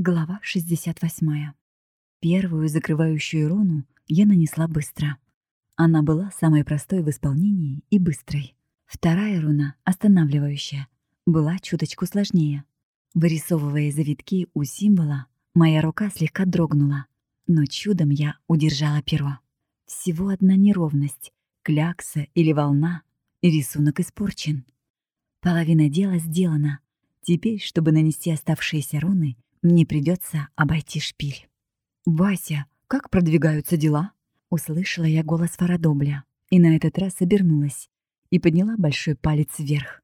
Глава 68. Первую закрывающую руну я нанесла быстро. Она была самой простой в исполнении и быстрой. Вторая руна, останавливающая, была чуточку сложнее. Вырисовывая завитки у символа, моя рука слегка дрогнула, но чудом я удержала перо. Всего одна неровность, клякса или волна, и рисунок испорчен. Половина дела сделана. Теперь, чтобы нанести оставшиеся руны, мне придется обойти шпиль. «Вася, как продвигаются дела?» Услышала я голос Фарадобля и на этот раз обернулась и подняла большой палец вверх.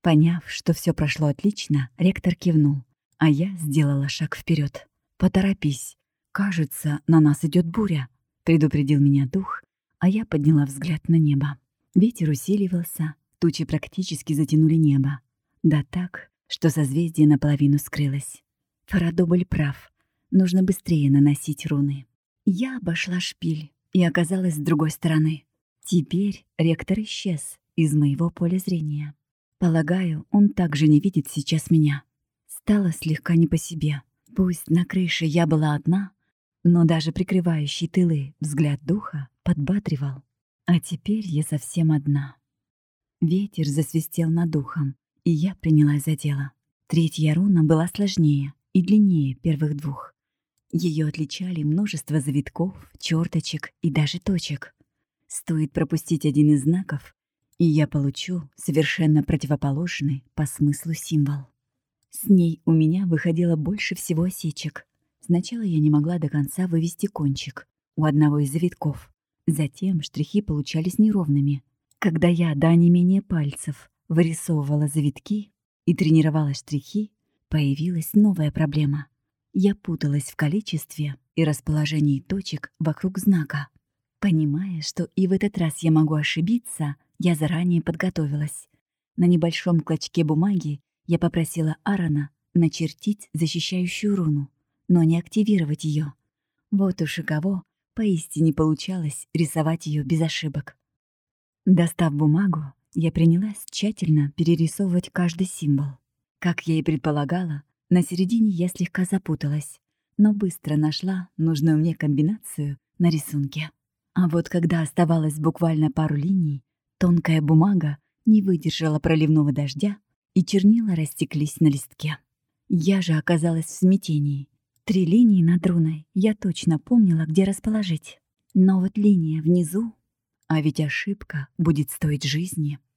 Поняв, что все прошло отлично, ректор кивнул, а я сделала шаг вперед. «Поторопись. Кажется, на нас идет буря», — предупредил меня дух, а я подняла взгляд на небо. Ветер усиливался, тучи практически затянули небо. Да так, что созвездие наполовину скрылось. Фарадобль прав. Нужно быстрее наносить руны. Я обошла шпиль и оказалась с другой стороны. Теперь ректор исчез из моего поля зрения. Полагаю, он также не видит сейчас меня. Стало слегка не по себе. Пусть на крыше я была одна, но даже прикрывающий тылы взгляд духа подбадривал. А теперь я совсем одна. Ветер засвистел над духом, и я принялась за дело. Третья руна была сложнее, и длиннее первых двух. Ее отличали множество завитков, черточек и даже точек. Стоит пропустить один из знаков, и я получу совершенно противоположный по смыслу символ. С ней у меня выходило больше всего осечек. Сначала я не могла до конца вывести кончик у одного из завитков. Затем штрихи получались неровными. Когда я до не менее пальцев вырисовывала завитки и тренировала штрихи, Появилась новая проблема. Я путалась в количестве и расположении точек вокруг знака. Понимая, что и в этот раз я могу ошибиться, я заранее подготовилась. На небольшом клочке бумаги я попросила Аарона начертить защищающую руну, но не активировать ее. Вот уж и кого поистине получалось рисовать ее без ошибок. Достав бумагу, я принялась тщательно перерисовывать каждый символ. Как я и предполагала, на середине я слегка запуталась, но быстро нашла нужную мне комбинацию на рисунке. А вот когда оставалось буквально пару линий, тонкая бумага не выдержала проливного дождя, и чернила растеклись на листке. Я же оказалась в смятении. Три линии над руной я точно помнила, где расположить. Но вот линия внизу, а ведь ошибка будет стоить жизни —